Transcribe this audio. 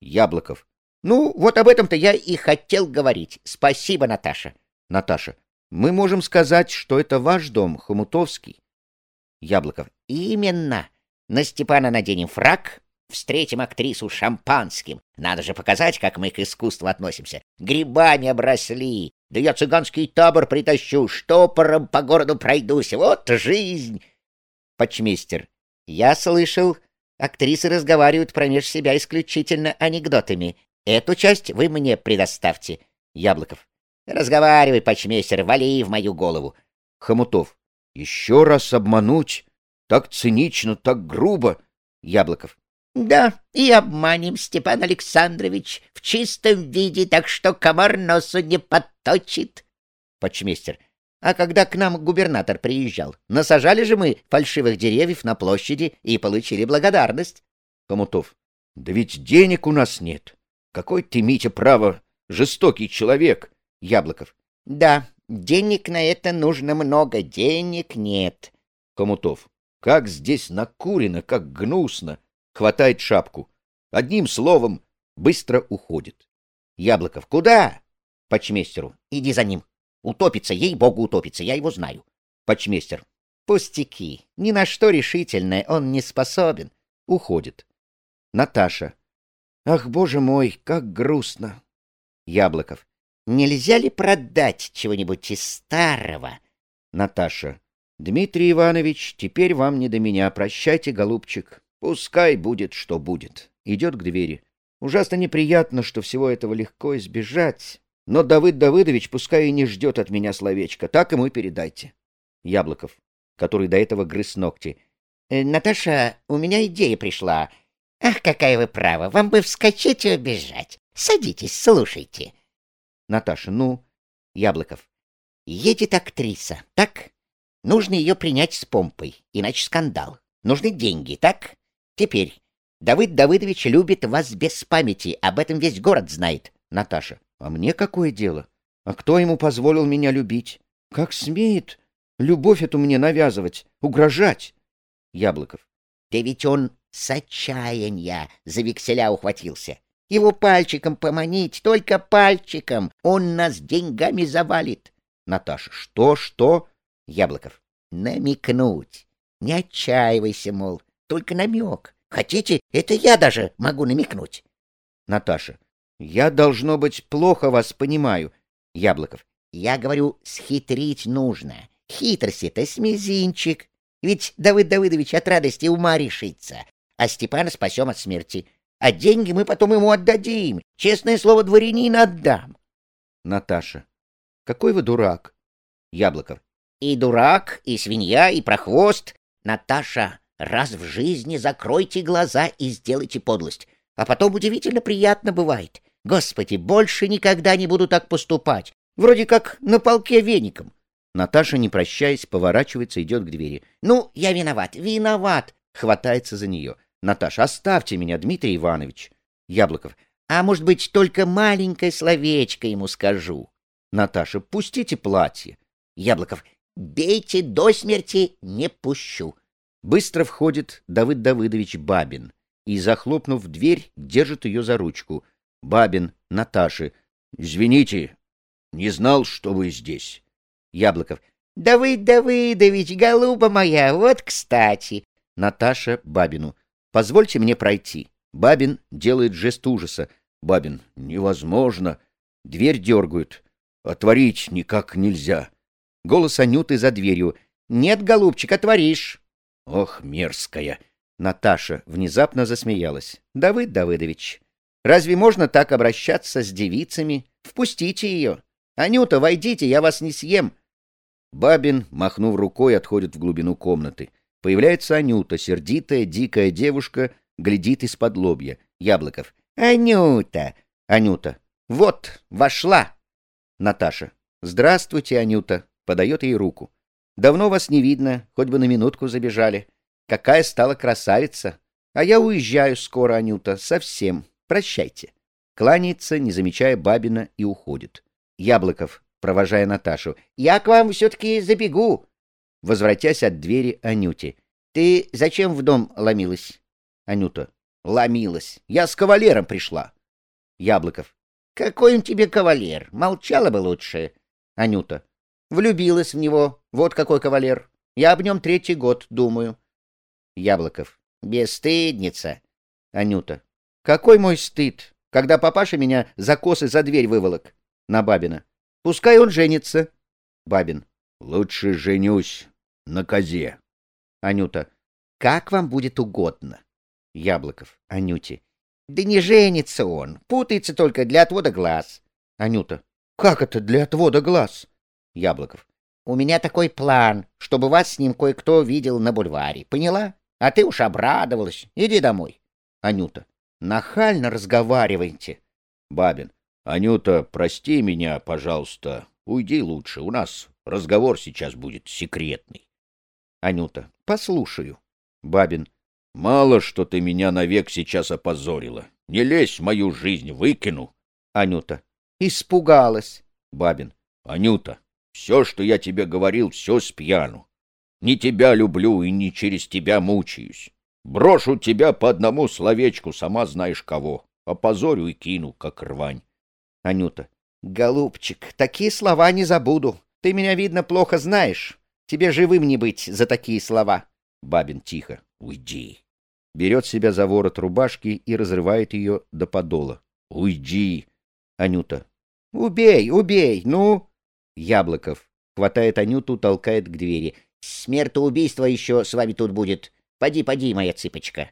Яблоков. Ну, вот об этом-то я и хотел говорить. Спасибо, Наташа. Наташа. Мы можем сказать, что это ваш дом, Хомутовский. Яблоков. Именно. На Степана наденем фрак, встретим актрису шампанским. Надо же показать, как мы к искусству относимся. Грибами обросли. Да я цыганский табор притащу, штопором по городу пройдусь. Вот жизнь. Почмейстер. Я слышал, актрисы разговаривают промеж себя исключительно анекдотами. Эту часть вы мне предоставьте. Яблоков. Разговаривай, почмейстер, вали в мою голову. Хомутов. Еще раз обмануть? Так цинично, так грубо. Яблоков. Да, и обманем, Степан Александрович, в чистом виде, так что комар носу не подточит. Почмейстер. А когда к нам губернатор приезжал, насажали же мы фальшивых деревьев на площади и получили благодарность. Хомутов. Да ведь денег у нас нет. Какой ты, Митя, право, жестокий человек. Яблоков. Да, денег на это нужно много, денег нет. Комутов. Как здесь накурено, как гнусно. Хватает шапку. Одним словом, быстро уходит. Яблоков. Куда? Почмейстеру. Иди за ним. Утопится, ей-богу, утопится, я его знаю. Почмейстер. Пустяки. Ни на что решительное он не способен. Уходит. Наташа. Ах, боже мой, как грустно. Яблоков. Нельзя ли продать чего-нибудь из старого? Наташа. Дмитрий Иванович, теперь вам не до меня. Прощайте, голубчик. Пускай будет, что будет. Идет к двери. Ужасно неприятно, что всего этого легко избежать. Но Давыд Давыдович пускай и не ждет от меня словечко. Так ему и передайте. Яблоков, который до этого грыз ногти. «Э, — Наташа, у меня идея пришла. Ах, какая вы права, вам бы вскочить и убежать. Садитесь, слушайте. Наташа, ну? Яблоков. Едет актриса, так? Нужно ее принять с помпой, иначе скандал. Нужны деньги, так? Теперь, Давыд Давыдович любит вас без памяти, об этом весь город знает. Наташа. А мне какое дело? А кто ему позволил меня любить? Как смеет любовь эту мне навязывать, угрожать? Яблоков. Да ведь он с отчаяния за векселя ухватился. Его пальчиком поманить, только пальчиком. Он нас деньгами завалит. Наташа. Что, что? Яблоков. Намекнуть. Не отчаивайся, мол, только намек. Хотите, это я даже могу намекнуть. Наташа. Я, должно быть, плохо вас понимаю. Яблоков. Я говорю, схитрить нужно. Хитрость это с мизинчик. Ведь Давыд Давыдович от радости ума решится, а Степана спасем от смерти. А деньги мы потом ему отдадим. Честное слово, дворянина отдам. Наташа. Какой вы дурак. Яблоков. И дурак, и свинья, и прохвост. Наташа, раз в жизни закройте глаза и сделайте подлость. А потом удивительно приятно бывает. Господи, больше никогда не буду так поступать. Вроде как на полке веником. Наташа, не прощаясь, поворачивается, идет к двери. Ну, я виноват, виноват. Хватается за нее. Наташа, оставьте меня, Дмитрий Иванович. Яблоков. А может быть, только маленькое словечко ему скажу. Наташа, пустите платье. Яблоков. Бейте до смерти, не пущу. Быстро входит Давыд Давыдович Бабин и, захлопнув дверь, держит ее за ручку. Бабин, Наташи. Извините, не знал, что вы здесь. Яблоков. Давыд Давыдович, голуба моя, вот кстати. Наташа Бабину. Позвольте мне пройти. Бабин делает жест ужаса. Бабин. Невозможно. Дверь дергают. Отворить никак нельзя. Голос Анюты за дверью. Нет, голубчик, отворишь. Ох, мерзкая. Наташа внезапно засмеялась. Давыд Давыдович, разве можно так обращаться с девицами? Впустите ее. Анюта, войдите, я вас не съем. Бабин, махнув рукой, отходит в глубину комнаты. Появляется Анюта, сердитая, дикая девушка, глядит из-под лобья. Яблоков. «Анюта!» «Анюта. Вот, вошла!» Наташа. «Здравствуйте, Анюта!» Подает ей руку. «Давно вас не видно, хоть бы на минутку забежали. Какая стала красавица! А я уезжаю скоро, Анюта, совсем. Прощайте!» Кланяется, не замечая Бабина, и уходит. Яблоков, провожая Наташу. «Я к вам все-таки забегу возвратясь от двери Анюте. — Ты зачем в дом ломилась? Анюта. Ломилась. Я с кавалером пришла. Яблоков. Какой он тебе кавалер? Молчала бы лучше. Анюта. Влюбилась в него. Вот какой кавалер. Я об нем третий год думаю. Яблоков. Бесстыдница. Анюта. Какой мой стыд, когда папаша меня за косы за дверь выволок. На Бабина. Пускай он женится. Бабин. Лучше женюсь на козе. Анюта. Как вам будет угодно. Яблоков. Анюте. Да не женится он, путается только для отвода глаз. Анюта. Как это для отвода глаз? Яблоков. У меня такой план, чтобы вас с ним кое-кто видел на бульваре. Поняла? А ты уж обрадовалась. Иди домой. Анюта. Нахально разговариваете. Бабин. Анюта, прости меня, пожалуйста. Уйди лучше. У нас разговор сейчас будет секретный. Анюта. Послушаю. Бабин. Мало, что ты меня навек сейчас опозорила. Не лезь в мою жизнь, выкину. Анюта. Испугалась. Бабин. Анюта, все, что я тебе говорил, все с пьяну. Не тебя люблю и не через тебя мучаюсь. Брошу тебя по одному словечку, сама знаешь кого. Опозорю и кину, как рвань. Анюта. Голубчик, такие слова не забуду. Ты меня, видно, плохо знаешь. Тебе живым не быть за такие слова. Бабин тихо. Уйди. Берет себя за ворот рубашки и разрывает ее до подола. Уйди. Анюта. Убей, убей, ну. Яблоков. Хватает Анюту, толкает к двери. Смертоубийство еще с вами тут будет. Поди, поди, моя цыпочка.